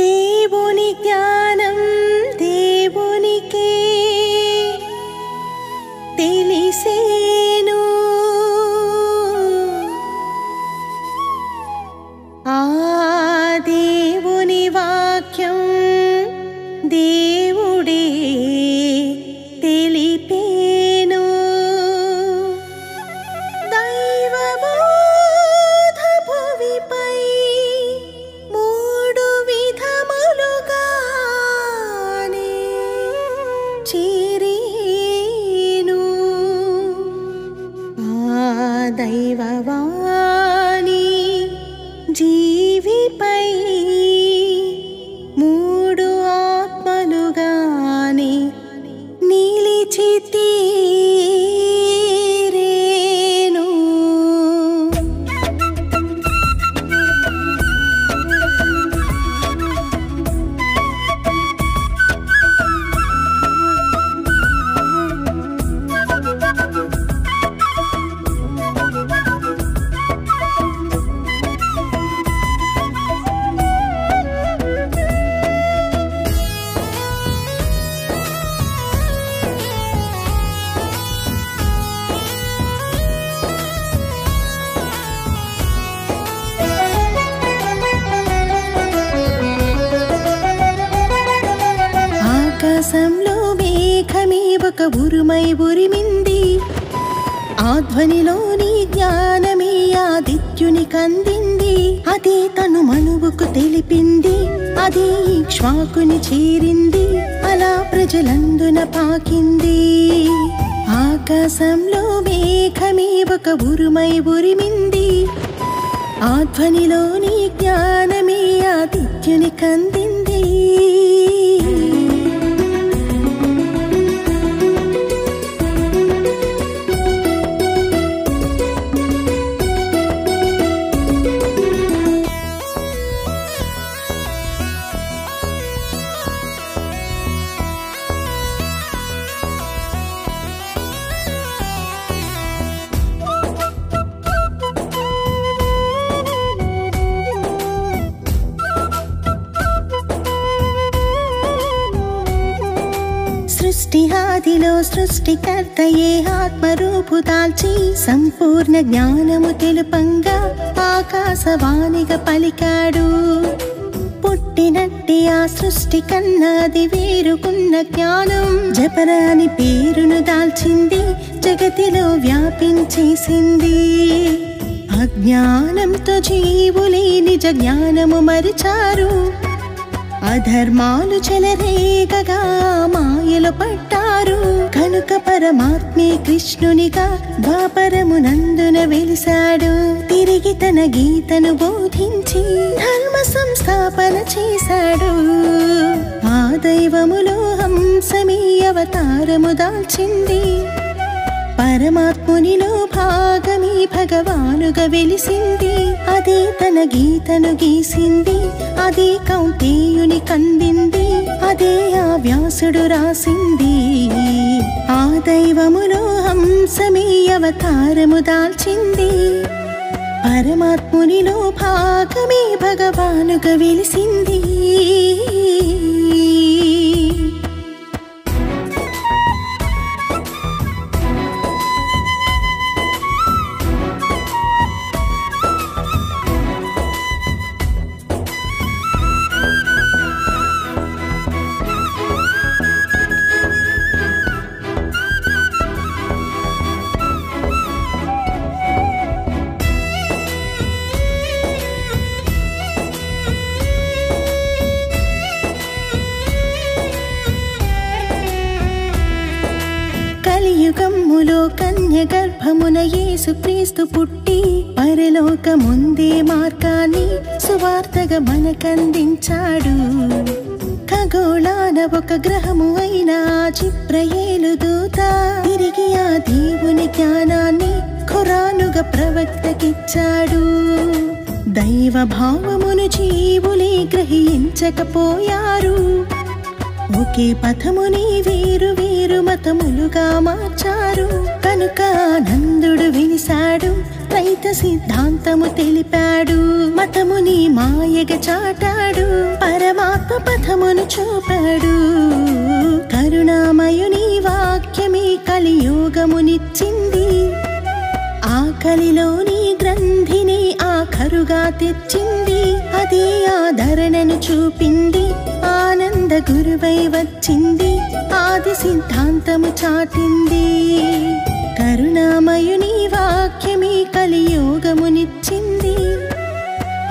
దేవుని జ్ఞానం దేవునికే తెలిసేను ఆ దేవుని వాక్యం దేవుడే ఆకాశంలో మేఘమే ఒక ఉరుమై ఉరిమింది. ఆ ధ్వనిలోని జ్ఞానమే ఆదిత్యుని కందింది. అదే తను మనువుకు తెలిపింది. అదే ఇక్ష్వాకుని చేరింది. అలా ప్రజలందున పాకింది. ఆకాశంలో మేఘమే ఒక ఉరుమై ఉరిమింది. ఆ ధ్వనిలోని జ్ఞానమే ఆదిత్యుని కందింది. ఆదిలో సృష్టికర్తయే ఆత్మరూపు దాల్చి సంపూర్ణ జ్ఞానము తెలుపంగా ఆకాశవాణిగా పలికాడు. పుట్టినట్టి ఆ సృష్టి కన్నది వేరుకున్న జ్ఞానం. జపరాని పేరును దాల్చింది జగతిలో వ్యాపించేసింది. అజ్ఞానంతో జీవులే నిజ జ్ఞానము మరిచారు. అధర్మాలు చెలరేగగా మాయలు పట్టారు. కనుక పరమాత్మే కృష్ణునిగా ద్వాపరమునందున వెలిశాడు. తిరిగి తన గీతను బోధించి ధర్మ సంస్థాపన చేశాడు. ఆ దైవములో హంసమీ అవతారము దాల్చింది. పరమాత్మునిలో భాగమీ భగవానుగా వెలిసింది. అదే తన గీతను గీసింది. అదే కౌంతేయుని కందింది. అదే ఆ వ్యాసుడు రాసింది. ఆ దైవములో హంసమే అవతారము దాల్చింది. పరమాత్మునిలో భాగమే భగవానుగా వెలిసింది. గర్భమున యేసుక్రీస్తు పుట్టి పరలోకముందే మార్గాన్ని సువార్తగా మనకందించాడు. ఖగోళాన ఒక గ్రహము అయిన చిప్రయేలు దూత తిరిగి ఆ దేవుని జ్ఞానాన్ని ఖురానుగా ప్రవక్తకిచ్చాడు. దైవ భావమును జీవులే గ్రహించకపోయారు. ఒకే పథముని వేరు వేరు మతములుగా మార్చారు. కనుక నందుడు వినిశాడు రైత సిద్ధాంతము తెలిపాడు. మతముని మాయగ చాటాడు పరమాత్మ పథమును చూపాడు. కరుణామయుని వాక్యమే కలియోగమునిచ్చింది. ఆకలిలోని గ్రంథిని ఆఖరుగా తెచ్చింది అది ఆదరణను చూపింది ఆనంద గురువై వచ్చింది ఆది సిద్ధాంతము చాటింది. కరుణామయుని వాక్యమీ కలియోగమునిచ్చింది.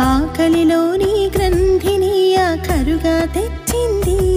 ఆకలిలోని గ్రంథిని ఆఖరుగా తెచ్చింది.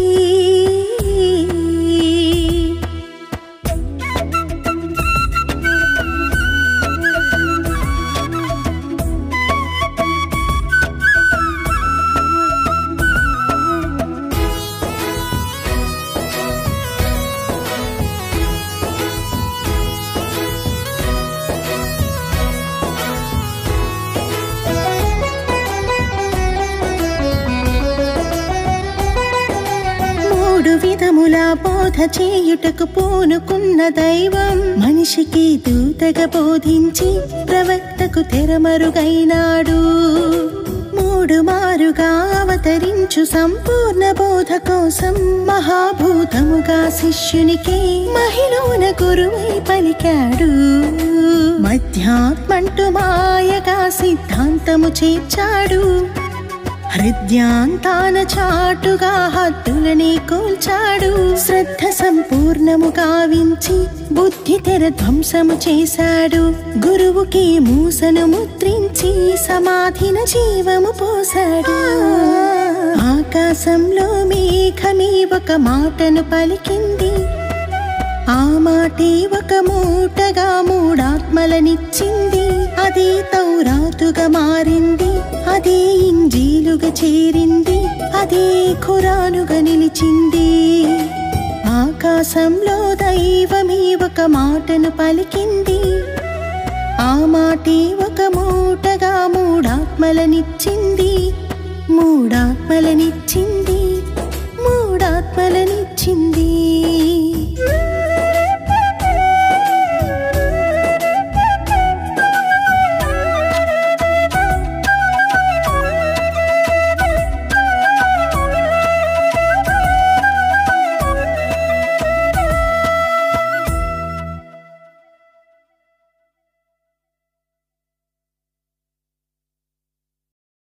మూడు బోధ చేయుటకు పూనుకున్న దైవం. మనిషికి దూతగా బోధించి ప్రవక్తకు తెరమరుగైనాడు. మూడు మారుగా అవతరించు సంపూర్ణ బోధ కోసం మహాభూతముగా శిష్యునికి మహిళన గురువై పలికాడు. మధ్యాత్మంటు మాయగా సిద్ధాంతము చేర్చాడు. హృద్యాంతాన చాటుగా హద్దులని కూల్చాడు. శ్రద్ధ సంపూర్ణము కావించి బుద్ధి తెర ధ్వంసము చేశాడు. గురువుకి మూసను ముద్రించి సమాధిన జీవము పోశాడు. ఆకాశంలో మేఘమే ఒక మాటను పలికింది. ఆ మాటే ఒక మూటగా మూడాత్మలనిచ్చింది. అది తౌరాతుగా మారింది. ఇంజీలుగా చేరింది అదే ఖురానుగా నిలిచింది. ఆకాశంలో దైవమే ఒక మాటను పలికింది. ఆ మాటే ఒక మూటగా మూడాత్మలనిచ్చింది. మూడాత్మలనిచ్చింది మూడాత్మలనిచ్చింది.